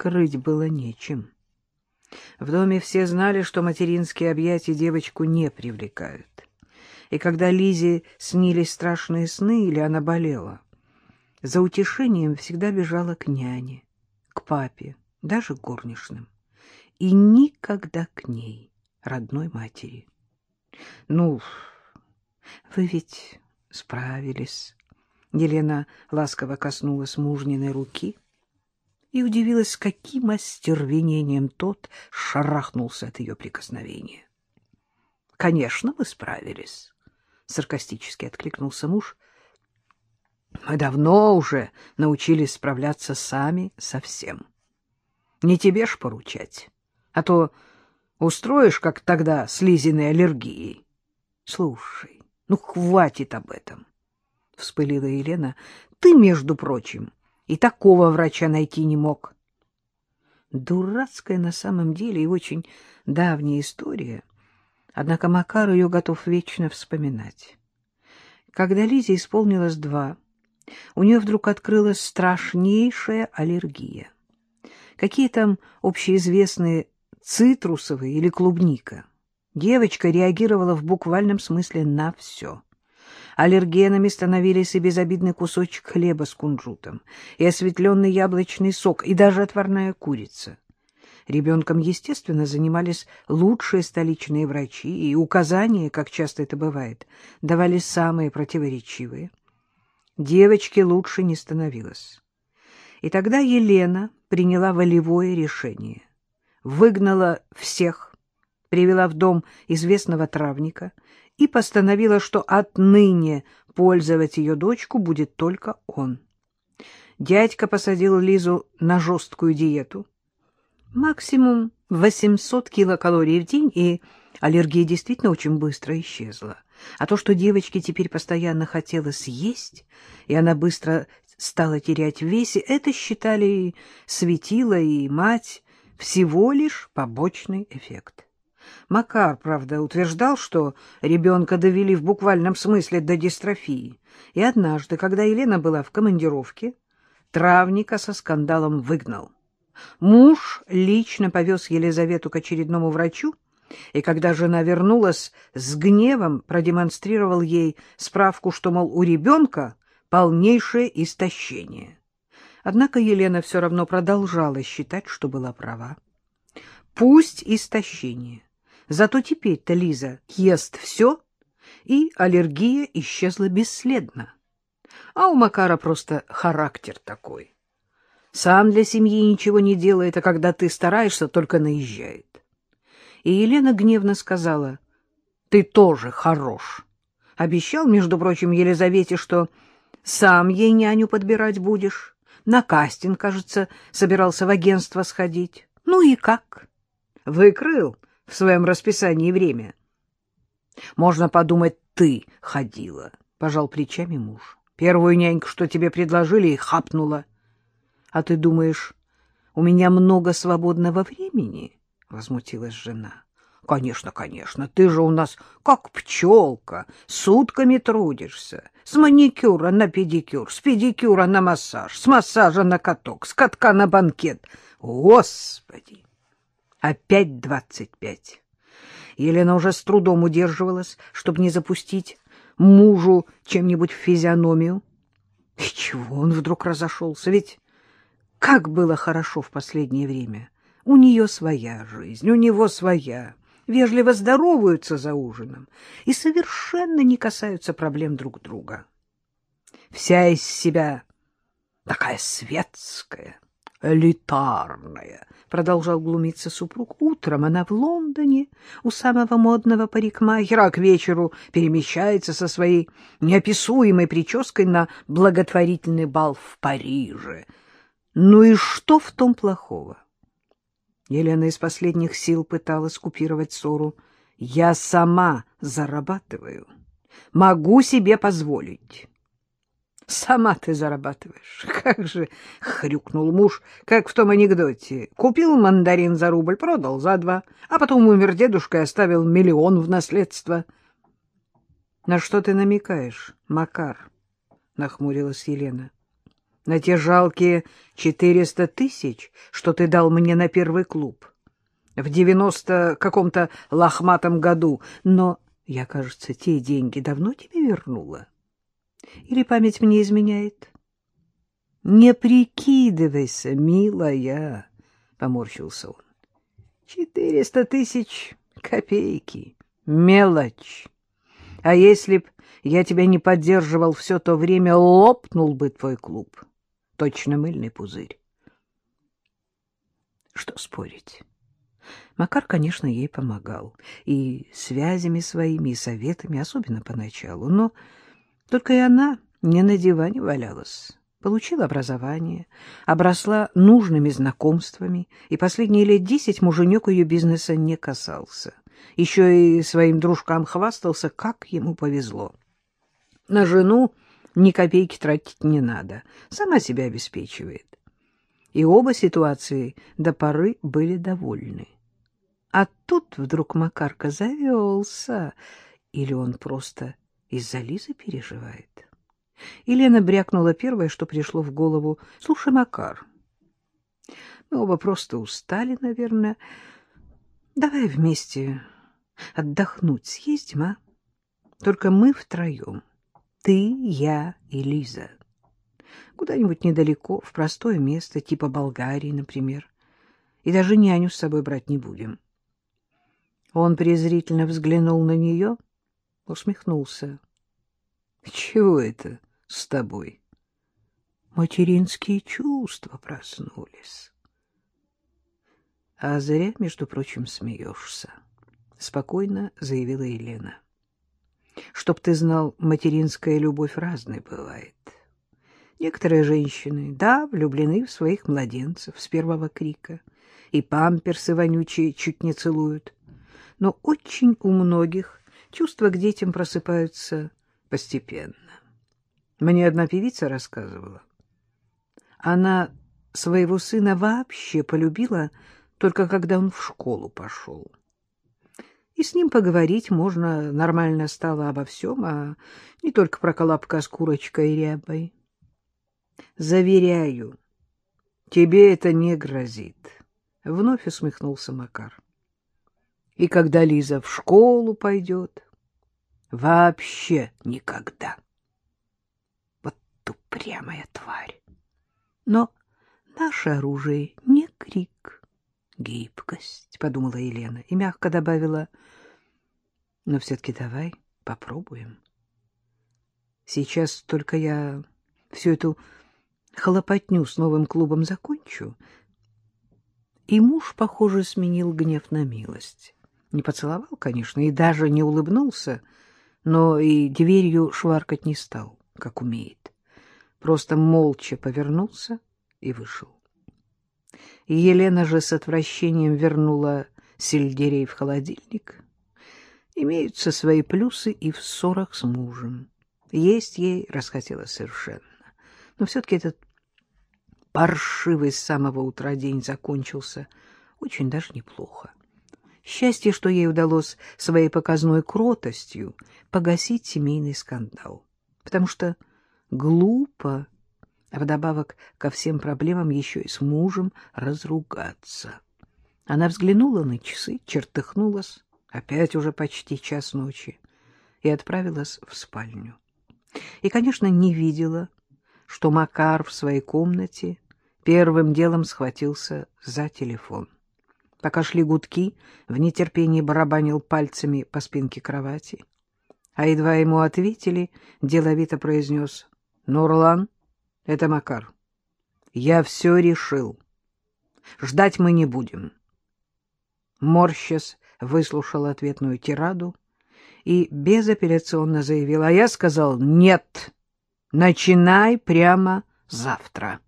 крыть было нечем. В доме все знали, что материнские объятия девочку не привлекают. И когда Лизе снились страшные сны или она болела, за утешением всегда бежала к няне, к папе, даже к горничным. И никогда к ней, родной матери. — Ну, вы ведь справились. Елена ласково коснулась мужниной руки и удивилась, каким остервенением тот шарахнулся от ее прикосновения. — Конечно, мы справились, — саркастически откликнулся муж. — Мы давно уже научились справляться сами со всем. Не тебе ж поручать, а то устроишь, как тогда, с Лизиной аллергией. Слушай, ну хватит об этом, — вспылила Елена. — Ты, между прочим, и такого врача найти не мог. Дурацкая на самом деле и очень давняя история, однако Макар ее готов вечно вспоминать. Когда Лизе исполнилось два, у нее вдруг открылась страшнейшая аллергия. Какие там общеизвестные цитрусовые или клубника? Девочка реагировала в буквальном смысле на все. Аллергенами становились и безобидный кусочек хлеба с кунжутом, и осветленный яблочный сок, и даже отварная курица. Ребенком, естественно, занимались лучшие столичные врачи, и указания, как часто это бывает, давали самые противоречивые. Девочке лучше не становилось. И тогда Елена приняла волевое решение. Выгнала всех, привела в дом известного травника и постановила, что отныне пользовать ее дочку будет только он. Дядька посадил Лизу на жесткую диету. Максимум 800 килокалорий в день, и аллергия действительно очень быстро исчезла. А то, что девочке теперь постоянно хотелось есть, и она быстро стала терять в весе, это считали светила, и мать всего лишь побочный эффект. Макар, правда, утверждал, что ребенка довели в буквальном смысле до дистрофии. И однажды, когда Елена была в командировке, травника со скандалом выгнал. Муж лично повез Елизавету к очередному врачу, и когда жена вернулась, с гневом продемонстрировал ей справку, что, мол, у ребенка полнейшее истощение. Однако Елена все равно продолжала считать, что была права. Пусть истощение, Зато теперь-то Лиза ест все, и аллергия исчезла бесследно. А у Макара просто характер такой. Сам для семьи ничего не делает, а когда ты стараешься, только наезжает. И Елена гневно сказала, «Ты тоже хорош». Обещал, между прочим, Елизавете, что сам ей няню подбирать будешь. На кастинг, кажется, собирался в агентство сходить. Ну и как? Выкрыл в своем расписании время. — Можно подумать, ты ходила, — пожал плечами муж. — Первую няньку, что тебе предложили, и хапнула. — А ты думаешь, у меня много свободного времени? — возмутилась жена. — Конечно, конечно, ты же у нас как пчелка, сутками трудишься. С маникюра на педикюр, с педикюра на массаж, с массажа на каток, с катка на банкет. Господи! Опять двадцать пять. Елена уже с трудом удерживалась, чтобы не запустить мужу чем-нибудь в физиономию. И чего он вдруг разошелся? Ведь как было хорошо в последнее время. У нее своя жизнь, у него своя. Вежливо здороваются за ужином и совершенно не касаются проблем друг друга. Вся из себя такая светская, элитарная, продолжал глумиться супруг. Утром она в Лондоне у самого модного парикмахера, а к вечеру перемещается со своей неописуемой прической на благотворительный бал в Париже. Ну и что в том плохого? Елена из последних сил пыталась купировать ссору. Я сама зарабатываю. Могу себе позволить. Сама ты зарабатываешь. Как же, — хрюкнул муж, как в том анекдоте. Купил мандарин за рубль, продал за два, а потом умер дедушка и оставил миллион в наследство. — На что ты намекаешь, Макар? — нахмурилась Елена. на те жалкие четыреста тысяч, что ты дал мне на первый клуб в девяносто каком-то лохматом году. Но я, кажется, те деньги давно тебе вернула. Или память мне изменяет? — Не прикидывайся, милая, — поморщился он. — Четыреста тысяч копейки, мелочь. А если б я тебя не поддерживал все то время, лопнул бы твой клуб. Точно мыльный пузырь. Что спорить? Макар, конечно, ей помогал. И связями своими, и советами, особенно поначалу. Но только и она не на диване валялась. Получила образование, обросла нужными знакомствами, и последние лет десять муженек ее бизнеса не касался. Еще и своим дружкам хвастался, как ему повезло. На жену ни копейки тратить не надо, сама себя обеспечивает. И оба ситуации до поры были довольны. А тут вдруг Макарка завелся. Или он просто из-за Лизы переживает? И Лена брякнула первое, что пришло в голову. — Слушай, Макар, мы оба просто устали, наверное. Давай вместе отдохнуть съездим, а? Только мы втроем. Ты, я и Лиза. Куда-нибудь недалеко, в простое место, типа Болгарии, например. И даже няню с собой брать не будем. — он презрительно взглянул на нее, усмехнулся. — Чего это с тобой? Материнские чувства проснулись. — А зря, между прочим, смеешься, — спокойно заявила Елена. — Чтоб ты знал, материнская любовь разной бывает. Некоторые женщины, да, влюблены в своих младенцев с первого крика, и памперсы вонючие чуть не целуют — но очень у многих чувства к детям просыпаются постепенно. Мне одна певица рассказывала. Она своего сына вообще полюбила только когда он в школу пошел. И с ним поговорить можно нормально стало обо всем, а не только про колобка с курочкой и рябой. Заверяю, тебе это не грозит. Вновь усмехнулся Макар. И когда Лиза в школу пойдет? Вообще никогда. Вот упрямая тварь. Но наше оружие не крик, гибкость, — подумала Елена и мягко добавила. Но все-таки давай попробуем. Сейчас только я всю эту хлопотню с новым клубом закончу. И муж, похоже, сменил гнев на милость. Не поцеловал, конечно, и даже не улыбнулся, но и дверью шваркать не стал, как умеет. Просто молча повернулся и вышел. Елена же с отвращением вернула сельдерей в холодильник. Имеются свои плюсы и в ссорах с мужем. Есть ей расхотелось совершенно. Но все-таки этот паршивый с самого утра день закончился очень даже неплохо. Счастье, что ей удалось своей показной кротостью погасить семейный скандал. Потому что глупо, а вдобавок ко всем проблемам еще и с мужем разругаться. Она взглянула на часы, чертыхнулась, опять уже почти час ночи, и отправилась в спальню. И, конечно, не видела, что Макар в своей комнате первым делом схватился за телефон. Пока шли гудки, в нетерпении барабанил пальцами по спинке кровати. А едва ему ответили, деловито произнес. — Нурлан, это Макар. Я все решил. Ждать мы не будем. Морщес выслушал ответную тираду и безапелляционно заявил. А я сказал «нет, начинай прямо завтра».